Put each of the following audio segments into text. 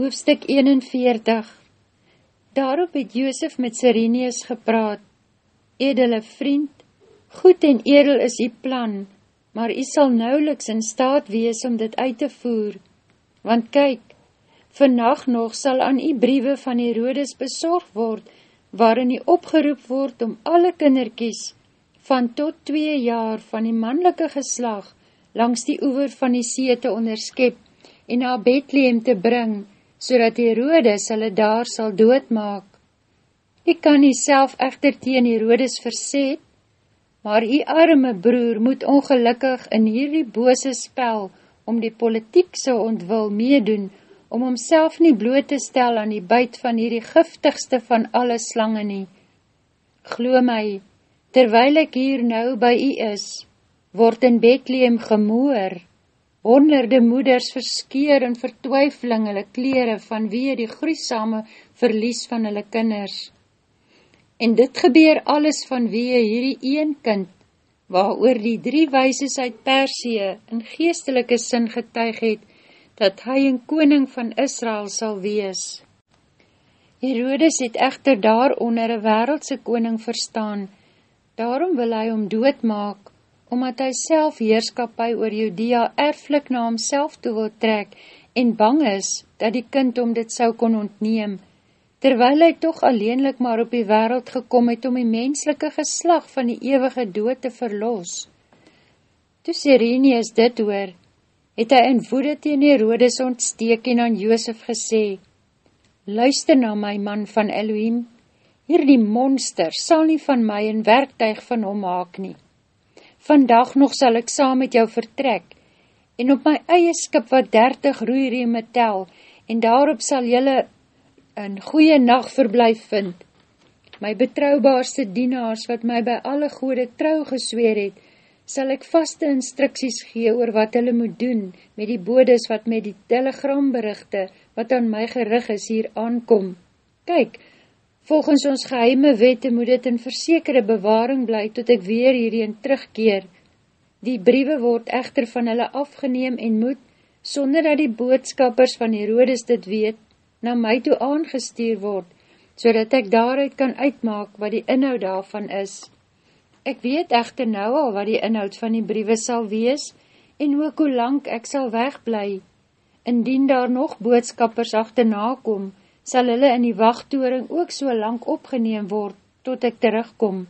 Hoofstuk 41 Daarop het Joosef met Sireneus gepraat, Edele vriend, goed en edel is die plan, maar jy sal nauweliks in staat wees om dit uit te voer. Want kyk, vannacht nog sal aan die briewe van die Rodes bezorg word, waarin die opgeroep word om alle kinderkies van tot twee jaar van die mannelike geslag langs die oever van die see te onderskep en na Bethlehem te bring, so dat Herodes hulle daar sal doodmaak. Ek kan nie self echter teen Herodes verset, maar die arme broer moet ongelukkig in hierdie bose spel om die politiek so ontwil meedoen, om homself nie bloot te stel aan die buit van hierdie giftigste van alle slange nie. Glo my, terwyl ek hier nou by u is, word in Bethlehem gemoor, Honderde moeders verskeer in vertwyfeling hulle kleren vanweer die gruisame verlies van hulle kinders. En dit gebeur alles vanweer hierdie een kind, waar oor die drie weises uit Persie in geestelike sin getuig het, dat hy een koning van Israel sal wees. Herodes het echter daaronder een wereldse koning verstaan, daarom wil hy om doodmaak, omdat hy self heerskapie oor Judea erflik na homself toe wil trek en bang is, dat die kind om dit sou kon ontneem, terwyl hy toch alleenlik maar op die wereld gekom het om die menslike geslag van die eeuwige dood te verlos. Toe Sirenius dit hoor, het hy in woede teen Herodes ontsteek en aan Joosef gesê, Luister na my man van Elohim, hier die monster sal nie van my een werktuig van hom haak nie. Vandag nog sal ek saam met jou vertrek, en op my eie skip wat dertig roeirieme tel, en daarop sal jylle een goeie nacht verblijf vind. My betrouwbaarste dienaars, wat my by alle goede trouw gesweer het, sal ek vaste instruksies gee oor wat hulle moet doen met die bodes wat met die telegramberichte wat aan my gerig is hier aankom. Kyk, Volgens ons geheime wette moet dit in versekerde bewaring bly tot ek weer hierheen terugkeer. Die briewe word echter van hulle afgeneem en moet, sonder dat die boodskappers van Herodes dit weet, na my toe aangestuur word, so dat ek daaruit kan uitmaak wat die inhoud daarvan is. Ek weet echter nou al wat die inhoud van die briewe sal wees, en ook hoe lang ek sal wegblij. Indien daar nog boodskappers achterna kom, sal hulle in die wachttoering ook so lang opgeneem word, tot ek terugkom.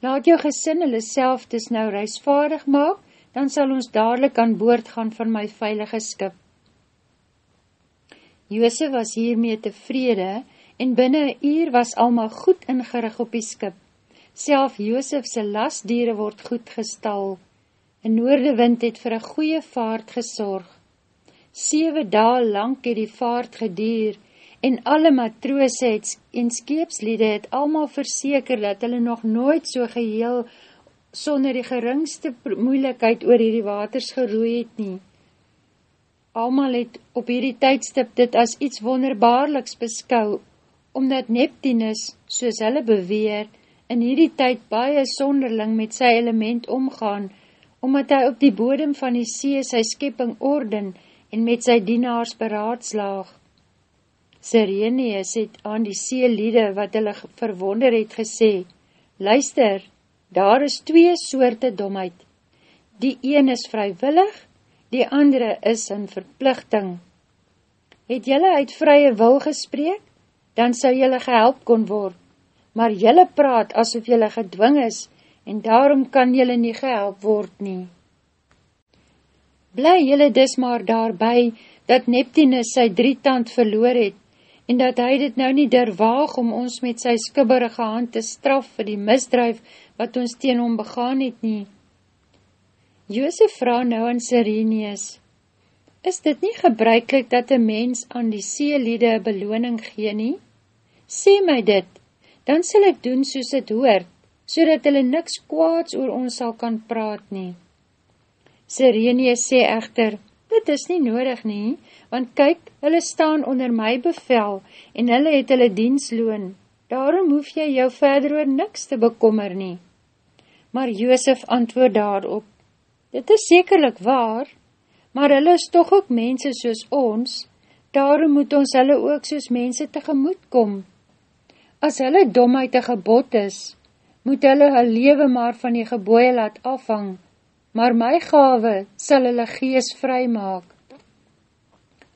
Laat jou gesin hulle self dis nou reisvaardig maak, dan sal ons dadelijk aan boord gaan van my veilige skip. Joosef was hiermee tevrede, en binnen een uur was almal goed ingerig op die skip. Self Joosefse lasdiere word goed gestal. Een noordewind het vir een goeie vaart gesorg. Sewe daal lang het die vaart gedier, en alle matroose het en skeepsliede het almal verseker dat hulle nog nooit so geheel sonder die geringste moeilikheid oor hierdie waters geroei het nie. Almal het op hierdie tydstip dit as iets wonderbaarliks beskou, omdat Neptunus, soos hulle beweer, in hierdie tyd baie sonderling met sy element omgaan, omdat hy op die bodem van die see sy skepping orden en met sy dienaars beraadslaag. Sireneus het aan die seeliede wat hulle verwonder het gesê, Luister, daar is twee soorte domheid. Die een is vrywillig, die andere is in verplichting. Het jylle uit vrye wil gespreek, dan sal jylle gehelp kon word, maar jylle praat asof jylle gedwing is, en daarom kan jylle nie gehelp word nie. Bly jylle dis maar daarby, dat Neptunus sy drietand verloor het, en dat hy dit nou nie derwaag om ons met sy skibberige hand te straf vir die misdrijf wat ons teen hom begaan het nie. Joosef vraag nou aan Sireneus, is dit nie gebruiklik dat een mens aan die seeliede beloning gee nie? Sê my dit, dan sal ek doen soos het hoort, so dat hulle niks kwaads oor ons sal kan praat nie. Sireneus sê echter, Dit is nie nodig nie, want kyk, hulle staan onder my bevel en hulle het hulle diensloon. Daarom hoef jy jou verder oor niks te bekommer nie. Maar Joosef antwoord daarop, Dit is sekerlik waar, maar hulle is toch ook mense soos ons, daarom moet ons hulle ook soos mense tegemoet kom. As hulle domheid een gebod is, moet hulle hulle lewe maar van die geboeie laat afhang, maar my gave sal hulle gees vry maak.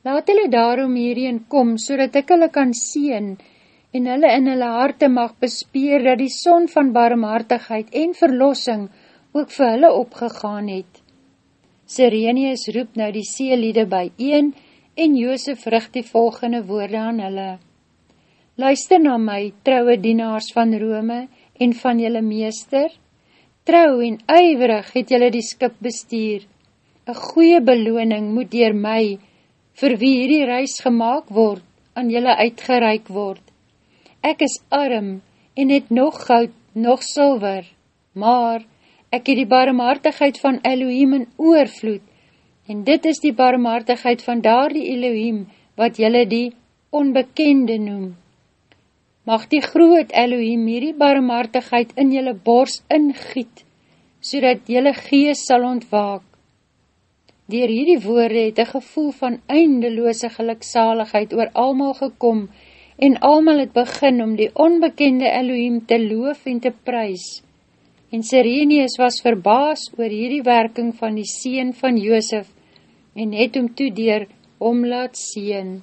Laat hulle daarom hierheen kom, so dat ek hulle kan sien, en hulle in hulle harte mag bespeer, dat die son van barmhartigheid en verlossing ook vir hulle opgegaan het. Sirenius roep nou die seeliede by een, en Joosef richt die volgende woorde aan hulle. Luister na my, trouwe dienaars van Rome en van julle meester, Trouw en uiverig het jylle die skip bestuur. Een goeie beloning moet dier my, vir wie hierdie reis gemaakt word, aan jylle uitgereik word. Ek is arm en het nog goud, nog silver, maar ek het die barmhartigheid van Elohim in oorvloed, en dit is die barmhartigheid van daar die Elohim, wat jylle die onbekende noem. Mag die groot Elohim hierdie barmhartigheid in jylle bors ingiet, so dat jylle gees sal ontwaak. Dier hierdie woorde het een gevoel van eindeloose geluksaligheid oor almal gekom en almal het begin om die onbekende Elohim te loof en te prijs. En Sirenius was verbaas oor hierdie werking van die Seen van Joosef en het om toe dier om laat seen.